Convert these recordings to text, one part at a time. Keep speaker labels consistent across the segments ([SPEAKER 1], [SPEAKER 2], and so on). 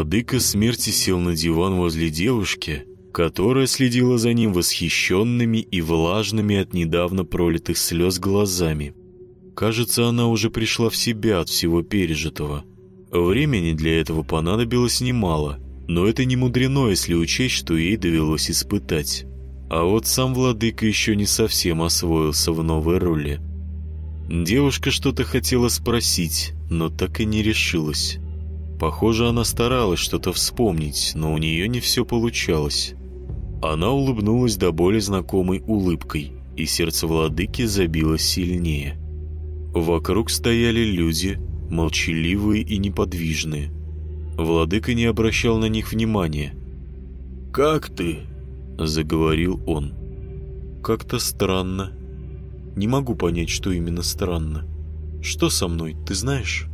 [SPEAKER 1] Владыка смерти сел на диван возле девушки, которая следила за ним восхищенными и влажными от недавно пролитых слез глазами. Кажется, она уже пришла в себя от всего пережитого. Времени для этого понадобилось немало, но это не мудрено, если учесть, что ей довелось испытать. А вот сам владыка еще не совсем освоился в новой роли. Девушка что-то хотела спросить, но так и не решилась. Похоже, она старалась что-то вспомнить, но у нее не все получалось. Она улыбнулась до боли знакомой улыбкой, и сердце владыки забилось сильнее. Вокруг стояли люди, молчаливые и неподвижные. Владыка не обращал на них внимания.
[SPEAKER 2] «Как ты?»
[SPEAKER 1] — заговорил он. «Как-то странно. Не могу понять, что именно странно. Что со мной, ты знаешь?»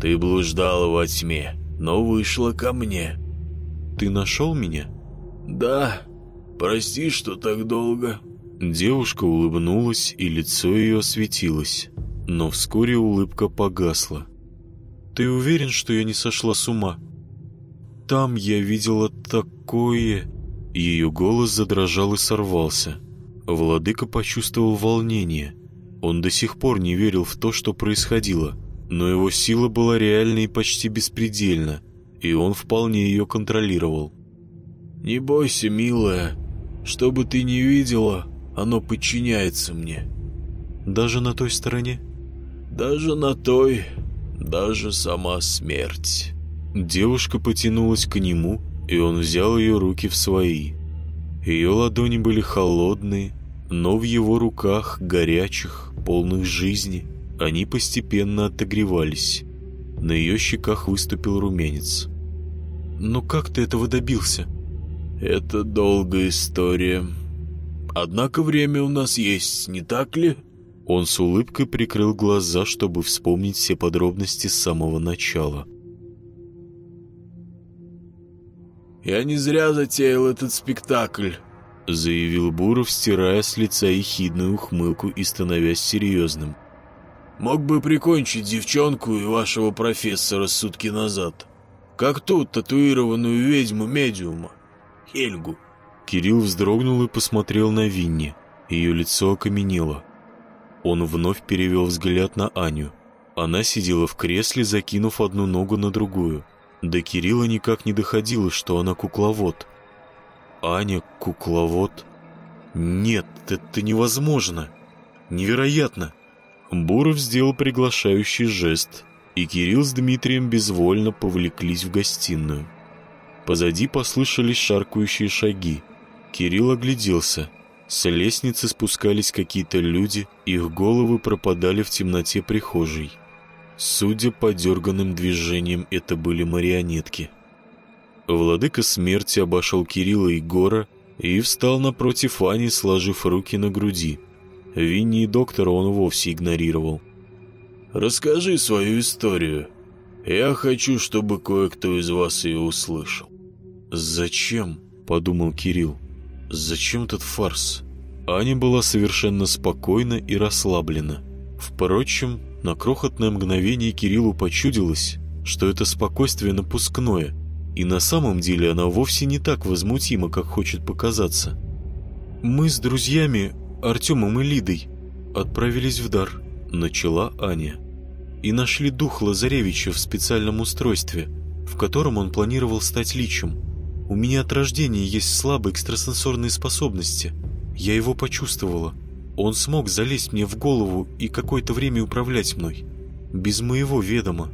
[SPEAKER 2] Ты блуждала во тьме, но вышла ко мне.
[SPEAKER 1] Ты нашел меня?
[SPEAKER 2] Да. Прости, что так долго.
[SPEAKER 1] Девушка улыбнулась, и лицо ее осветилось. Но вскоре улыбка погасла. Ты уверен, что я не сошла с ума? Там я видела такое... Ее голос задрожал и сорвался. Владыка почувствовал волнение. Он до сих пор не верил в то, что происходило — но его сила была реальной и почти беспредельна, и он вполне ее контролировал.
[SPEAKER 2] «Не бойся, милая, что бы ты ни видела, оно подчиняется мне».
[SPEAKER 1] «Даже на той стороне?»
[SPEAKER 2] «Даже на той, даже сама смерть».
[SPEAKER 1] Девушка потянулась к нему, и он взял ее руки в свои. Ее ладони были холодные, но в его руках горячих, полных жизни – они постепенно отогревались. На ее щеках выступил румянец. «Но как ты этого добился?»
[SPEAKER 2] «Это долгая история. Однако время у нас есть, не так ли?»
[SPEAKER 1] Он с улыбкой прикрыл глаза, чтобы вспомнить все подробности с самого начала.
[SPEAKER 2] «Я не зря затеял этот спектакль», —
[SPEAKER 1] заявил Буров, стирая с лица ехидную ухмылку и становясь серьезным.
[SPEAKER 2] — Мог бы прикончить девчонку и вашего профессора сутки назад. Как тут татуированную ведьму-медиума. Хельгу.
[SPEAKER 1] Кирилл вздрогнул и посмотрел на Винни. Ее лицо окаменело. Он вновь перевел взгляд на Аню. Она сидела в кресле, закинув одну ногу на другую. До Кирилла никак не доходило, что она кукловод. Аня кукловод? Нет, это невозможно. Невероятно. Буров сделал приглашающий жест, и Кирилл с Дмитрием безвольно повлеклись в гостиную. Позади послышались шаркающие шаги. Кирилл огляделся. С лестницы спускались какие-то люди, их головы пропадали в темноте прихожей. Судя по дерганным движениям, это были марионетки. Владыка смерти обошел Кирилла и Гора и встал напротив Ани, сложив руки на груди. Винни и доктора он вовсе игнорировал.
[SPEAKER 2] «Расскажи свою историю. Я хочу, чтобы кое-кто из вас ее услышал».
[SPEAKER 1] «Зачем?» – подумал Кирилл. «Зачем этот фарс?» Аня была совершенно спокойна и расслаблена. Впрочем, на крохотное мгновение Кириллу почудилось, что это спокойствие напускное, и на самом деле она вовсе не так возмутима, как хочет показаться. «Мы с друзьями Артемом и Лидой отправились в дар, начала Аня. И нашли дух Лазаревича в специальном устройстве, в котором он планировал стать личем. У меня от рождения есть слабые экстрасенсорные способности. Я его почувствовала. Он смог залезть мне в голову и какое-то время управлять мной. Без моего ведома.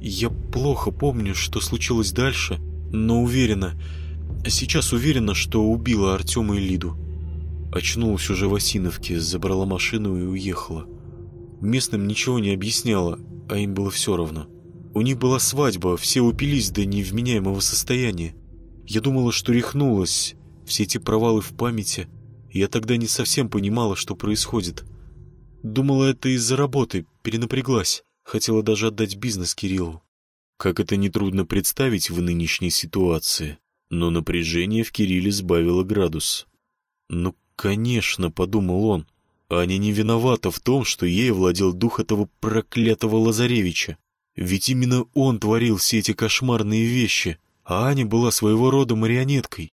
[SPEAKER 1] Я плохо помню, что случилось дальше, но уверена, сейчас уверена, что убила Артема и Лиду. Очнулась уже в Осиновке, забрала машину и уехала. Местным ничего не объясняла, а им было все равно. У них была свадьба, все упились до невменяемого состояния. Я думала, что рехнулась, все эти провалы в памяти. Я тогда не совсем понимала, что происходит. Думала, это из-за работы, перенапряглась. Хотела даже отдать бизнес Кириллу. Как это нетрудно представить в нынешней ситуации. Но напряжение в Кирилле сбавило градус. Ну «Конечно», — подумал он, — «Аня не виновата в том, что ей владел дух этого проклятого Лазаревича. Ведь именно он творил все эти кошмарные вещи, а Аня была своего рода марионеткой.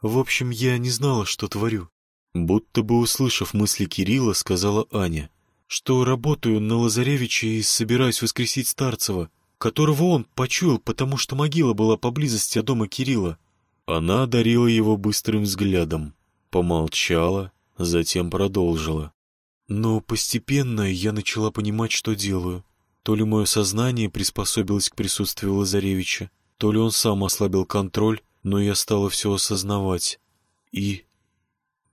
[SPEAKER 1] В общем, я не знала, что творю. Будто бы услышав мысли Кирилла, сказала Аня, что работаю на Лазаревича и собираюсь воскресить Старцева, которого он почуял, потому что могила была поблизости от дома Кирилла. Она одарила его быстрым взглядом, помолчала, затем продолжила. Но постепенно я начала понимать, что делаю. То ли мое сознание приспособилось к присутствию Лазаревича, то ли он сам ослабил контроль, но я стала все осознавать. И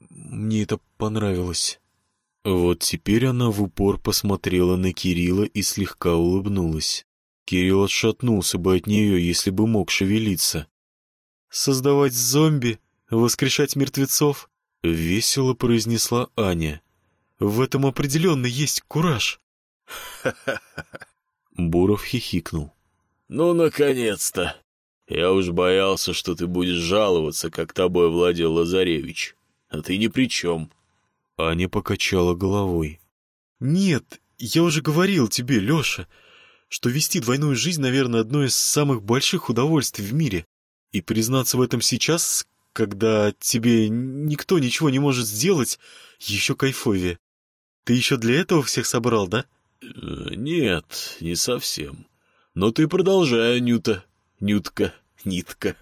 [SPEAKER 1] мне это понравилось. Вот теперь она в упор посмотрела на Кирилла и слегка улыбнулась. Кирилл отшатнулся бы от нее, если бы мог шевелиться. «Создавать зомби? Воскрешать мертвецов?» — весело произнесла Аня. «В этом определенно есть кураж». Буров хихикнул.
[SPEAKER 2] «Ну, наконец-то! Я уж боялся, что ты будешь жаловаться, как тобой владел Лазаревич. А ты ни при чем».
[SPEAKER 1] Аня покачала головой. «Нет, я уже говорил тебе, Леша, что вести двойную жизнь, наверное, одно из самых больших удовольствий в мире. И признаться в этом сейчас, когда тебе никто ничего не может сделать, еще кайфовее. Ты еще для этого всех собрал, да?»
[SPEAKER 2] э, «Нет, не совсем. Но ты продолжай, Нюта». Нютка, нитка.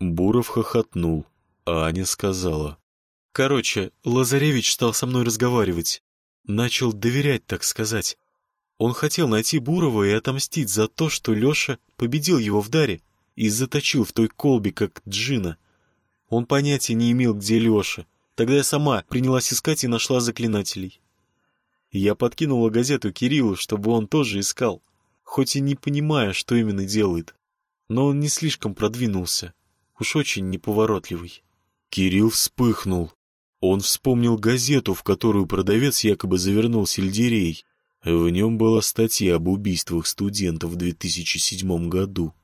[SPEAKER 1] Буров хохотнул, а Аня сказала. Короче, Лазаревич стал со мной разговаривать. Начал доверять, так сказать. Он хотел найти Бурова и отомстить за то, что Леша победил его в даре и заточил в той колбе, как джина. Он понятия не имел, где Леша. Тогда я сама принялась искать и нашла заклинателей. Я подкинула газету Кириллу, чтобы он тоже искал хоть и не понимая, что именно делает. Но он не слишком продвинулся, уж очень неповоротливый. Кирилл вспыхнул. Он вспомнил газету, в которую продавец якобы завернул сельдерей. В нем была статья об убийствах студентов в 2007 году.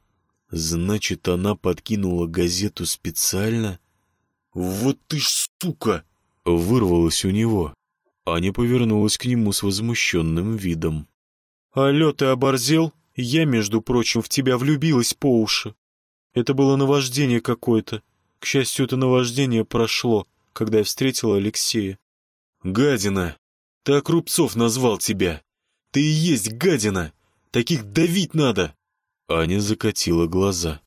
[SPEAKER 1] Значит, она подкинула газету специально? «Вот ты ж сука!» — вырвалось у него. Аня повернулась к нему с возмущенным видом. «Алло, ты оборзел? Я, между прочим, в тебя влюбилась по уши. Это было наваждение какое-то. К счастью, это наваждение прошло, когда я встретила Алексея». «Гадина! Так Рубцов назвал тебя! Ты и есть гадина! Таких давить надо!» Аня закатила глаза.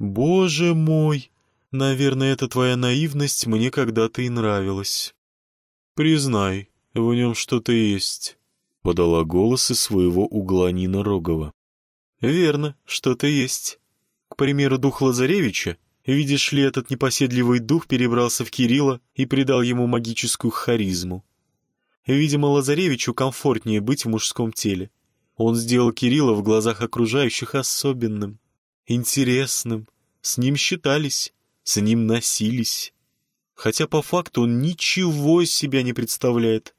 [SPEAKER 1] «Боже мой! Наверное, эта твоя наивность мне когда-то и нравилась. Признай, в нем что-то есть» подала голос из своего угла Нина Рогова. «Верно, что-то есть. К примеру, дух Лазаревича, видишь ли, этот непоседливый дух перебрался в Кирилла и придал ему магическую харизму. Видимо, Лазаревичу комфортнее быть в мужском теле. Он сделал Кирилла в глазах окружающих особенным, интересным, с ним считались, с ним носились. Хотя по факту он ничего из себя не представляет.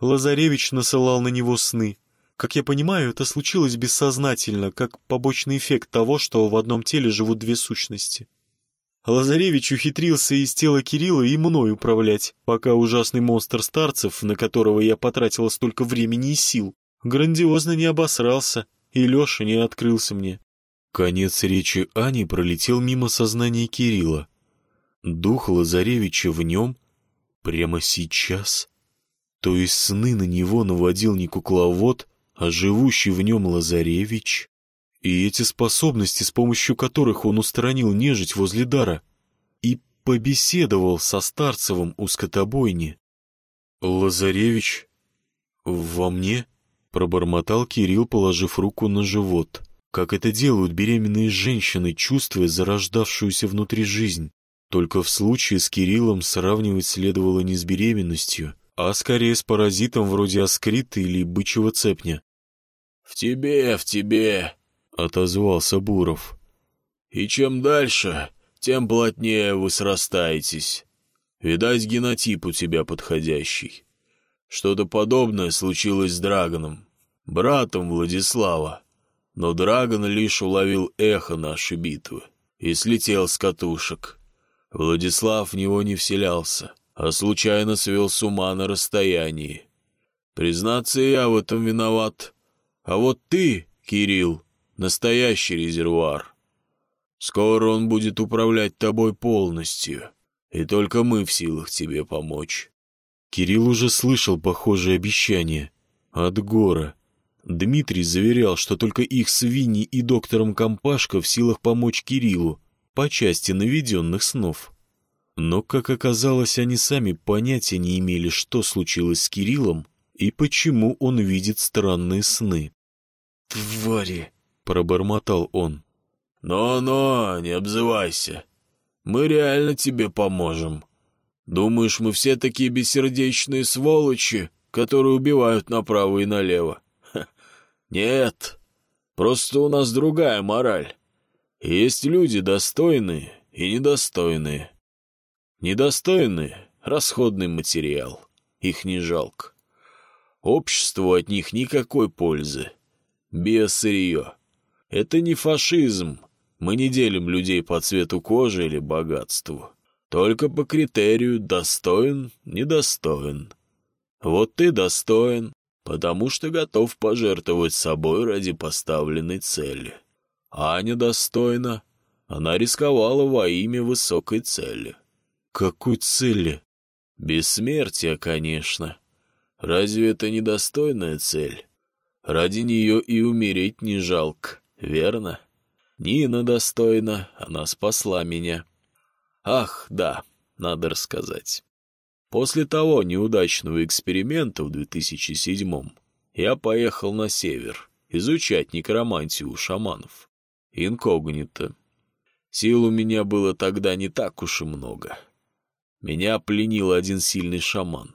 [SPEAKER 1] Лазаревич насылал на него сны. Как я понимаю, это случилось бессознательно, как побочный эффект того, что в одном теле живут две сущности. Лазаревич ухитрился из тела Кирилла и мной управлять, пока ужасный монстр старцев, на которого я потратила столько времени и сил, грандиозно не обосрался, и Леша не открылся мне. Конец речи Ани пролетел мимо сознания Кирилла. Дух Лазаревича в нем прямо сейчас — то есть сны на него наводил не кукловод, а живущий в нем Лазаревич? И эти способности, с помощью которых он устранил нежить возле дара и побеседовал со Старцевым у скотобойни. «Лазаревич? Во мне?» — пробормотал Кирилл, положив руку на живот. Как это делают беременные женщины, чувствуя зарождавшуюся внутри жизнь. Только в случае с Кириллом сравнивать следовало не с беременностью, а скорее с паразитом вроде аскрита или бычьего цепня.
[SPEAKER 2] «В тебе, в тебе», — отозвался Буров. «И чем дальше, тем плотнее вы срастаетесь. Видать, генотип у тебя подходящий. Что-то подобное случилось с Драгоном, братом Владислава. Но Драгон лишь уловил эхо нашей битвы и слетел с катушек. Владислав в него не вселялся а случайно свел с ума на расстоянии. Признаться, я в этом виноват. А вот ты, Кирилл, настоящий резервуар. Скоро он будет управлять тобой полностью, и только мы в силах тебе помочь».
[SPEAKER 1] Кирилл уже слышал похожие обещания от Гора. Дмитрий заверял, что только их с Винни и доктором Компашко в силах помочь Кириллу по части наведенных снов. Но, как оказалось, они сами понятия не имели, что случилось с Кириллом и почему он видит странные сны.
[SPEAKER 2] «Твари!»
[SPEAKER 1] — пробормотал он.
[SPEAKER 2] «Но-но, не обзывайся. Мы реально тебе поможем. Думаешь, мы все такие бессердечные сволочи, которые убивают направо и налево? Ха. Нет, просто у нас другая мораль. Есть люди достойные и недостойные. Недостойные — расходный материал, их не жалко. Обществу от них никакой пользы. Биосырье. Это не фашизм. Мы не делим людей по цвету кожи или богатству. Только по критерию «достоин», «недостоин». Вот ты достоин, потому что готов пожертвовать собой ради поставленной цели. Аня достойна. Она рисковала во имя высокой цели.
[SPEAKER 1] Какой цели?
[SPEAKER 2] Бессмертие, конечно. Разве это недостойная цель? Ради нее и умереть не жалко, верно? Нина достойна, она спасла меня. Ах, да, надо рассказать. После того неудачного эксперимента в 2007-м я поехал на север изучать некромантию у шаманов. Инкогнито. Сил у меня было тогда не так уж и много. Меня пленил один сильный шаман.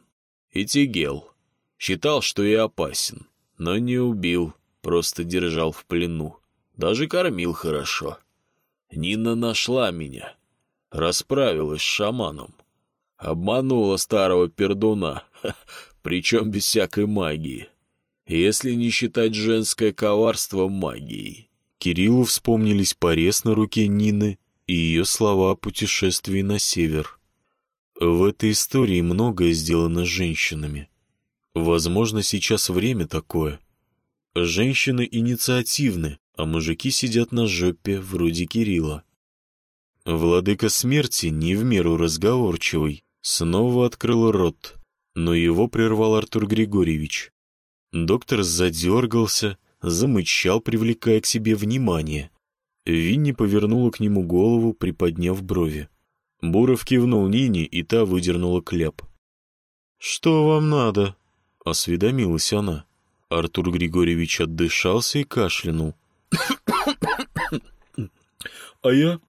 [SPEAKER 2] Итигел. Считал, что я опасен, но не убил, просто держал в плену. Даже кормил хорошо. Нина нашла меня. Расправилась с шаманом. Обманула старого пердуна, причем без всякой магии. Если не считать женское коварство магией.
[SPEAKER 1] Кириллу вспомнились порез на руке Нины и ее слова о путешествии на север. В этой истории многое сделано женщинами. Возможно, сейчас время такое. Женщины инициативны, а мужики сидят на жопе, вроде Кирилла. Владыка смерти, не в меру разговорчивый, снова открыл рот, но его прервал Артур Григорьевич. Доктор задергался, замычал, привлекая к себе внимание. Винни повернула к нему голову, приподняв брови. Буров кивнул Нине, и та выдернула кляп. «Что вам надо?» — осведомилась она. Артур Григорьевич отдышался и кашлянул. «А я?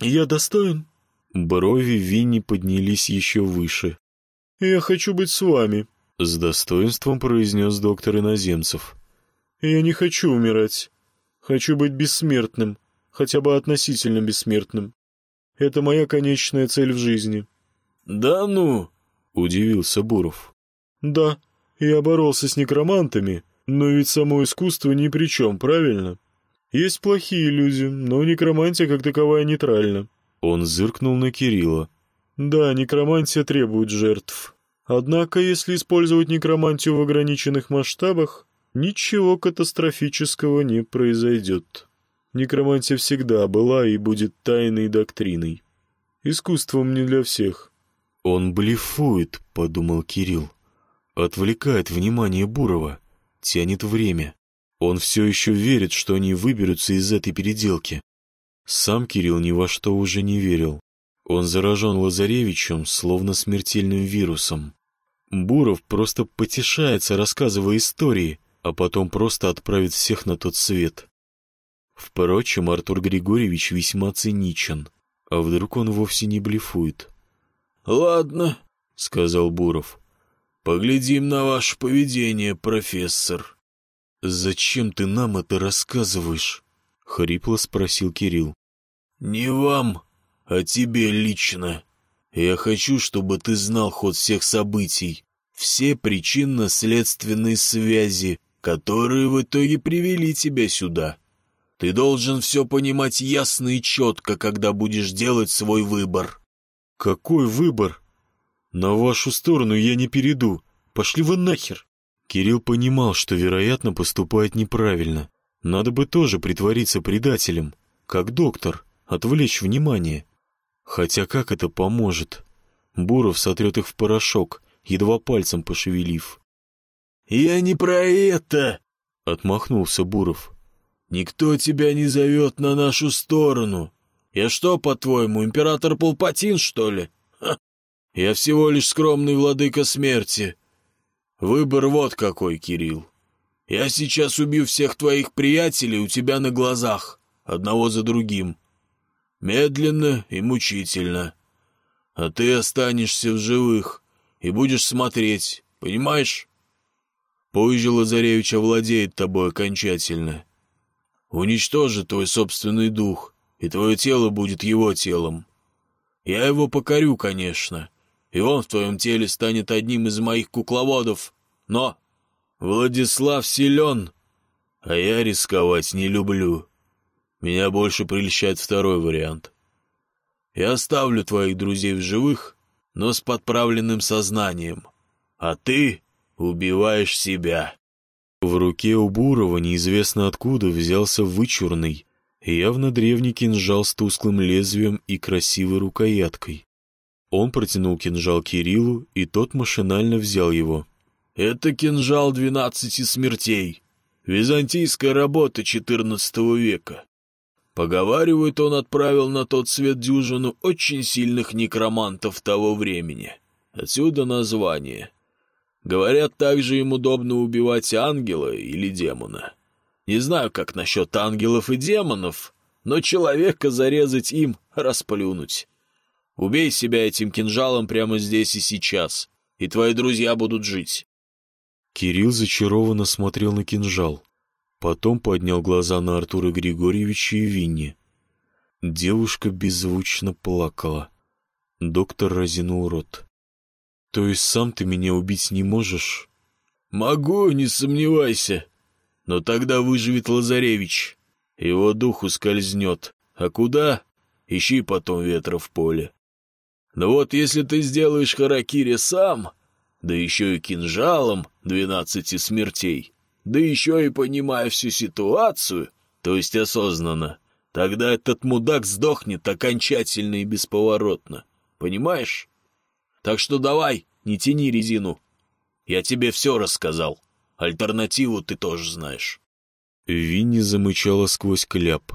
[SPEAKER 1] Я достоин?» Брови Винни поднялись еще выше. «Я хочу быть с вами», — с достоинством произнес доктор Иноземцев. «Я не хочу умирать. Хочу быть бессмертным, хотя бы относительно бессмертным. Это моя конечная цель в жизни».
[SPEAKER 2] «Да ну?»
[SPEAKER 1] — удивился Буров.
[SPEAKER 3] «Да, я боролся с некромантами, но ведь само искусство ни при чем, правильно? Есть плохие люди, но некромантия как таковая нейтральна».
[SPEAKER 1] Он зыркнул на Кирилла.
[SPEAKER 3] «Да, некромантия требует жертв. Однако, если использовать некромантию в ограниченных масштабах, ничего катастрофического не произойдет». Некромантия всегда была и будет тайной доктриной. Искусством не для всех.
[SPEAKER 1] «Он блефует», — подумал Кирилл. «Отвлекает внимание Бурова, тянет время. Он все еще верит, что они выберутся из этой переделки». Сам Кирилл ни во что уже не верил. Он заражен Лазаревичем, словно смертельным вирусом. Буров просто потешается, рассказывая истории, а потом просто отправит всех на тот свет. Впрочем, Артур Григорьевич весьма циничен. А вдруг он вовсе не блефует?
[SPEAKER 2] «Ладно», — сказал Буров. «Поглядим на ваше поведение, профессор».
[SPEAKER 1] «Зачем ты нам это рассказываешь?» — хрипло спросил Кирилл.
[SPEAKER 2] «Не вам, а тебе лично. Я хочу, чтобы ты знал ход всех событий, все причинно-следственные связи, которые в итоге привели тебя сюда. Ты должен все понимать ясно и четко, когда будешь делать свой выбор».
[SPEAKER 1] «Какой выбор? На вашу сторону я не перейду. Пошли вы нахер!» Кирилл понимал, что, вероятно, поступает неправильно. Надо бы тоже притвориться предателем, как доктор, отвлечь внимание. Хотя как это поможет? Буров сотрет их в порошок, едва пальцем пошевелив.
[SPEAKER 2] «Я не про это!»
[SPEAKER 1] — отмахнулся Буров.
[SPEAKER 2] «Никто тебя не зовет на нашу сторону. Я что, по-твоему, император Палпатин, что ли? Ха. Я всего лишь скромный владыка смерти. Выбор вот какой, Кирилл. Я сейчас убью всех твоих приятелей у тебя на глазах, одного за другим. Медленно и мучительно. А ты останешься в живых и будешь смотреть, понимаешь? Позже Лазаревич овладеет тобой окончательно. Уничтожит твой собственный дух, и твое тело будет его телом. Я его покорю, конечно, и он в твоем теле станет одним из моих кукловодов, но Владислав силен, а я рисковать не люблю. Меня больше прельщает второй вариант. Я оставлю твоих друзей в живых, но с подправленным сознанием, а ты убиваешь себя».
[SPEAKER 1] В руке у Бурова неизвестно откуда взялся вычурный, явно древний кинжал с тусклым лезвием и красивой рукояткой. Он протянул кинжал Кириллу, и тот машинально взял его.
[SPEAKER 2] «Это кинжал двенадцати смертей. Византийская работа XIV века. Поговаривают, он отправил на тот свет дюжину очень сильных некромантов того времени. Отсюда название. Говорят, также им удобно убивать ангела или демона. Не знаю, как насчет ангелов и демонов, но человека зарезать им — расплюнуть. Убей себя этим кинжалом прямо здесь и сейчас, и твои друзья будут жить.
[SPEAKER 1] Кирилл зачарованно смотрел на кинжал. Потом поднял глаза на Артура Григорьевича и Винни. Девушка беззвучно плакала. Доктор разинул рот. «То есть сам ты меня убить не можешь?»
[SPEAKER 2] «Могу, не сомневайся. Но тогда выживет Лазаревич. Его дух ускользнет. А куда? Ищи потом ветра в поле. Но вот если ты сделаешь харакири сам, да еще и кинжалом двенадцати смертей, да еще и понимая всю ситуацию, то есть осознанно, тогда этот мудак сдохнет окончательно и бесповоротно. Понимаешь? Так что давай, не тяни резину. Я тебе все рассказал. Альтернативу ты тоже знаешь».
[SPEAKER 1] Винни замычала сквозь кляп.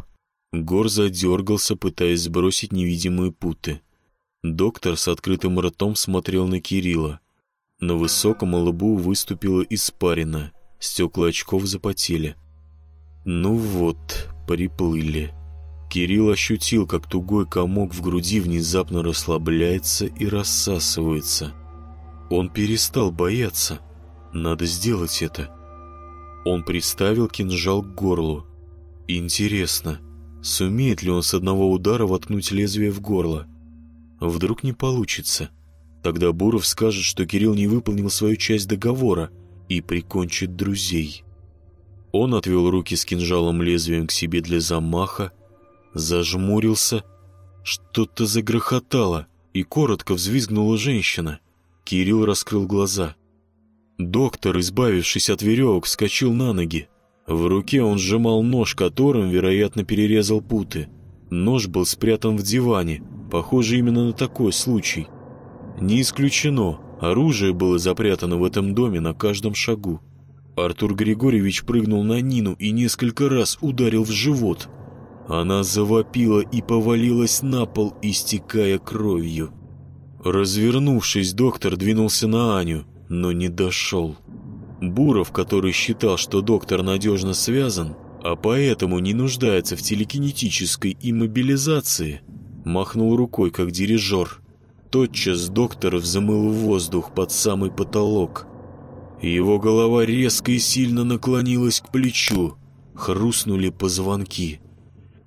[SPEAKER 1] Гор задергался, пытаясь сбросить невидимые путы. Доктор с открытым ртом смотрел на Кирилла. На высоком лбу выступила испарина, стекла очков запотели. Ну вот, приплыли. Кирилл ощутил, как тугой комок в груди внезапно расслабляется и рассасывается. Он перестал бояться. Надо сделать это. Он приставил кинжал к горлу. Интересно, сумеет ли он с одного удара воткнуть лезвие в горло? Вдруг не получится. Тогда Буров скажет, что Кирилл не выполнил свою часть договора и прикончит друзей. Он отвел руки с кинжалом лезвием к себе для замаха, зажмурился. Что-то загрохотало, и коротко взвизгнула женщина. Кирилл раскрыл глаза. Доктор, избавившись от веревок, вскочил на ноги. В руке он сжимал нож, которым, вероятно, перерезал путы. Нож был спрятан в диване, похоже именно на такой случай. Не исключено, оружие было запрятано в этом доме на каждом шагу. Артур Григорьевич прыгнул на Нину и несколько раз ударил в живот. Она завопила и повалилась на пол, истекая кровью. Развернувшись, доктор двинулся на Аню, но не дошел. Буров, который считал, что доктор надежно связан, а поэтому не нуждается в телекинетической иммобилизации, махнул рукой, как дирижер. Тотчас доктор взмыл в воздух под самый потолок. Его голова резко и сильно наклонилась к плечу. Хрустнули позвонки.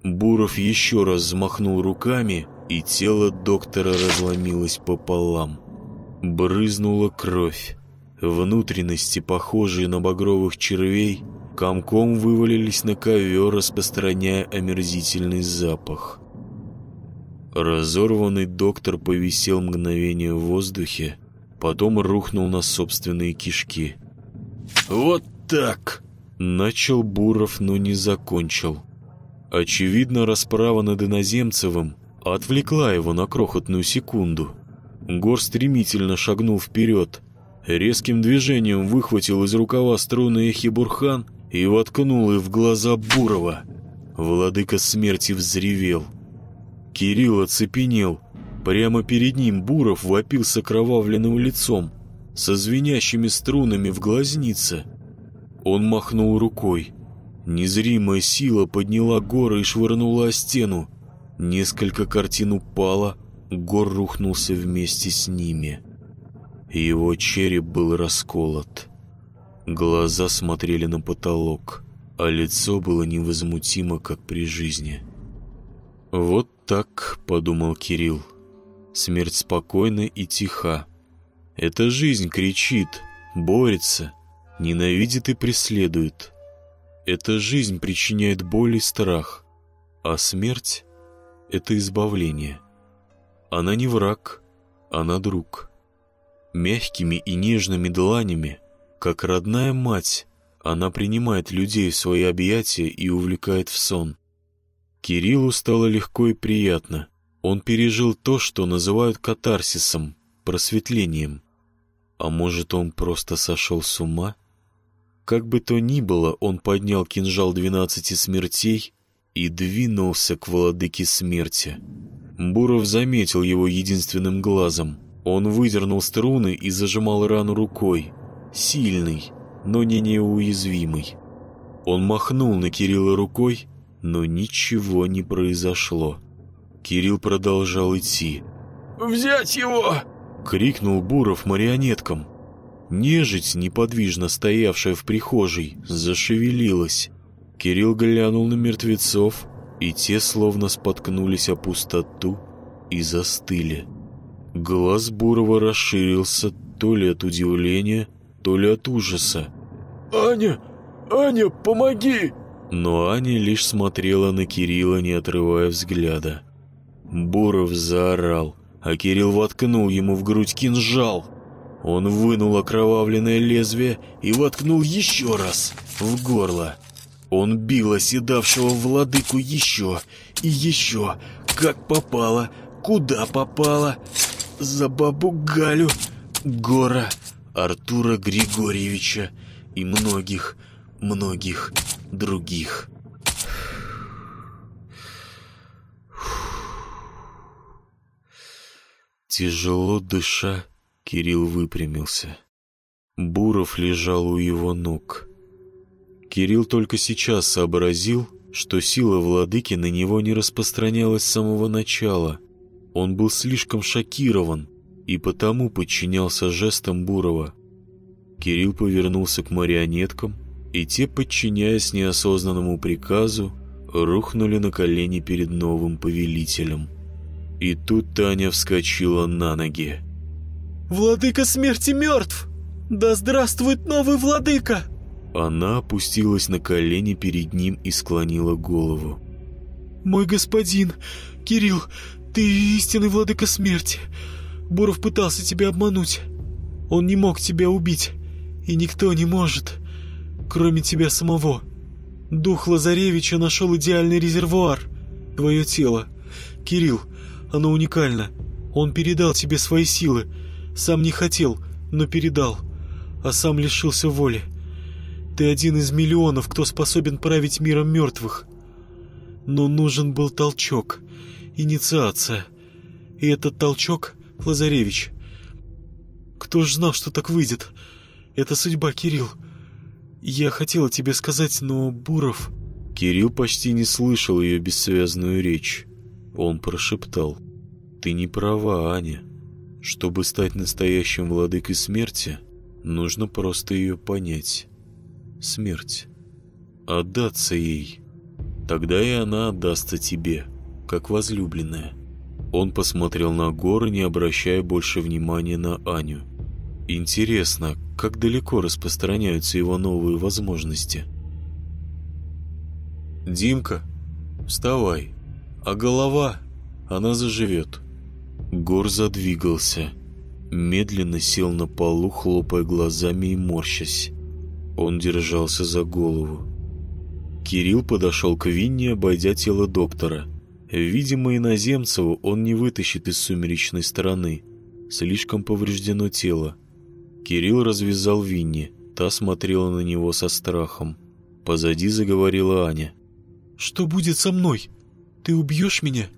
[SPEAKER 1] Буров еще раз взмахнул руками, и тело доктора разломилось пополам. Брызнула кровь. Внутренности, похожие на багровых червей, комком вывалились на ковер, распространяя омерзительный запах. Разорванный доктор повисел мгновение в воздухе, потом рухнул на собственные кишки.
[SPEAKER 2] «Вот так!»
[SPEAKER 1] Начал Буров, но не закончил. Очевидно, расправа над иноземцевым отвлекла его на крохотную секунду. Гор стремительно шагнул вперед, резким движением выхватил из рукава струны Эхибурхан и воткнул их в глаза Бурова. Владыка смерти взревел. Кирилл оцепенел. Прямо перед ним Буров вопил с окровавленным лицом, со звенящими струнами в глазнице. Он махнул рукой. Незримая сила подняла горы и швырнула о стену. Несколько картин упало, Гор рухнулся вместе с ними. Его череп был расколот. Глаза смотрели на потолок, а лицо было невозмутимо, как при жизни. «Вот так», — подумал Кирилл. «Смерть спокойна и тиха. Эта жизнь кричит, борется, ненавидит и преследует. Эта жизнь причиняет боль и страх, а смерть — это избавление. Она не враг, она друг. Мягкими и нежными дланями, как родная мать, она принимает людей в свои объятия и увлекает в сон. Кириллу стало легко и приятно. Он пережил то, что называют катарсисом, просветлением. А может, он просто сошел с ума? Как бы то ни было, он поднял кинжал двенадцати смертей и двинулся к владыке смерти. Буров заметил его единственным глазом. Он выдернул струны и зажимал рану рукой. Сильный, но не неуязвимый. Он махнул на Кирилла рукой, но ничего не произошло. Кирилл продолжал идти.
[SPEAKER 2] «Взять его!»
[SPEAKER 1] — крикнул Буров марионеткам. Нежить, неподвижно стоявшая в прихожей, зашевелилась. Кирилл глянул на мертвецов, и те словно споткнулись о пустоту и застыли. Глаз Бурова расширился то ли от удивления, то ли от ужаса.
[SPEAKER 2] «Аня! Аня, помоги!»
[SPEAKER 1] Но Аня лишь смотрела на Кирилла, не отрывая взгляда. Буров заорал, а Кирилл воткнул ему в грудь кинжал. Он вынул окровавленное лезвие и воткнул еще раз в горло. Он бил оседавшего владыку еще и еще, как попало, куда попало. За бабу Галю, Гора, Артура Григорьевича и многих, многих других. Тяжело дыша, Кирилл выпрямился. Буров лежал у его ног. Кирилл только сейчас сообразил, что сила владыки на него не распространялась с самого начала. Он был слишком шокирован и потому подчинялся жестам Бурова. Кирилл повернулся к марионеткам, и те, подчиняясь неосознанному приказу, рухнули на колени перед новым повелителем. И тут Таня вскочила на ноги.
[SPEAKER 4] «Владыка смерти мертв! Да здравствует новый владыка!»
[SPEAKER 1] Она опустилась на колени перед ним и склонила голову.
[SPEAKER 4] «Мой господин, Кирилл, ты истинный владыка смерти. Буров пытался тебя обмануть. Он не мог тебя убить, и никто не может, кроме тебя самого. Дух Лазаревича нашел идеальный резервуар, твое тело. Кирилл, оно уникально. Он передал тебе свои силы, сам не хотел, но передал, а сам лишился воли. Ты один из миллионов, кто способен править миром мертвых. Но нужен был толчок, инициация. И этот толчок — Лазаревич. Кто ж знал, что так выйдет? Это судьба, Кирилл. Я хотела тебе сказать, но Буров...
[SPEAKER 1] Кирилл почти не слышал ее бессвязную речь. Он прошептал. «Ты не права, Аня. Чтобы стать настоящим владыкой смерти, нужно просто ее понять. Смерть. Отдаться ей. Тогда и она отдастся тебе, как возлюбленная. Он посмотрел на горы, не обращая больше внимания на Аню. Интересно, как далеко распространяются его новые возможности. «Димка, вставай, а голова, она заживет». Гор задвигался, медленно сел на полу, хлопая глазами и морщась. Он держался за голову. Кирилл подошел к Винне, обойдя тело доктора. Видимо, иноземцеву он не вытащит из сумеречной стороны. Слишком повреждено тело. Кирилл развязал Винни. Та смотрела на него со страхом. Позади заговорила Аня.
[SPEAKER 4] «Что будет со мной? Ты убьешь меня?»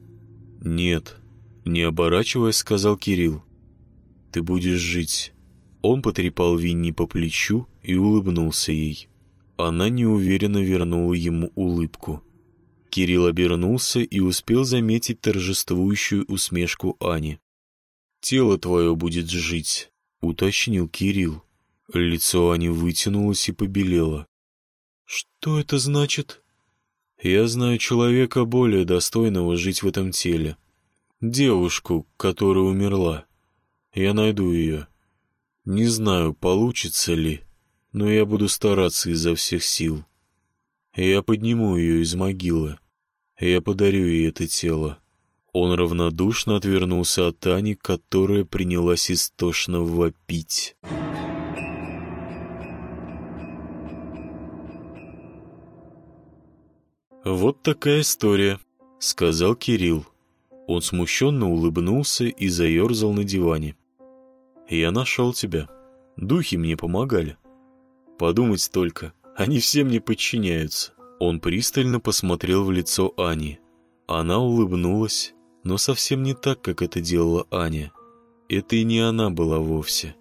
[SPEAKER 1] «Нет», — не оборачиваясь, сказал Кирилл. «Ты будешь жить». Он потрепал Винни по плечу и улыбнулся ей. Она неуверенно вернула ему улыбку. Кирилл обернулся и успел заметить торжествующую усмешку Ани. «Тело твое будет жить», — уточнил Кирилл. Лицо Ани вытянулось и побелело.
[SPEAKER 4] «Что это значит?»
[SPEAKER 1] «Я знаю человека более достойного жить в этом теле. Девушку, которая умерла. Я найду ее. Не знаю, получится ли, но я буду стараться изо всех сил. Я подниму ее из могилы. Я подарю ей это тело». Он равнодушно отвернулся от Ани, которая принялась истошно вопить. «Вот такая история», — сказал Кирилл. Он смущенно улыбнулся и заерзал на диване. «Я нашел тебя. Духи мне помогали. Подумать только, они все мне подчиняются». Он пристально посмотрел в лицо Ани. Она улыбнулась, но совсем не так, как это делала Аня. Это и не она была вовсе.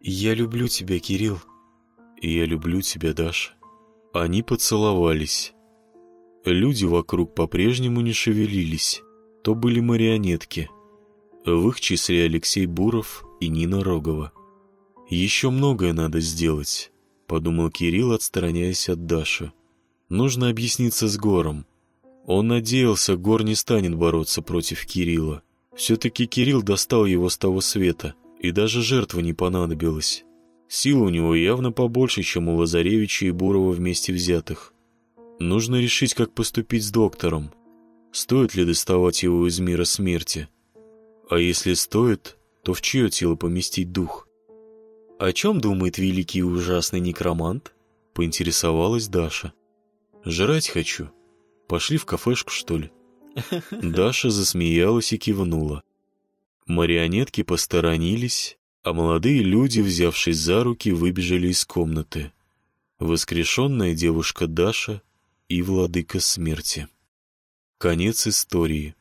[SPEAKER 1] «Я люблю тебя, Кирилл». «И я люблю тебя, Даша». Они поцеловались. Люди вокруг по-прежнему не шевелились. То были марионетки. В их числе Алексей Буров и Нина Рогова. «Еще многое надо сделать», — подумал Кирилл, отстраняясь от Даши. «Нужно объясниться с Гором». Он надеялся, Гор не станет бороться против Кирилла. Все-таки Кирилл достал его с того света, и даже жертва не понадобилась. Сил у него явно побольше, чем у Лазаревича и Бурова вместе взятых. Нужно решить, как поступить с доктором. Стоит ли доставать его из мира смерти? А если стоит, то в чье тело поместить дух? О чем думает великий и ужасный некромант? Поинтересовалась Даша. Жрать хочу. Пошли в кафешку, что ли? Даша засмеялась и кивнула. Марионетки посторонились, а молодые люди, взявшись за руки, выбежали из комнаты. Воскрешенная девушка Даша и владыка смерти. Конец истории.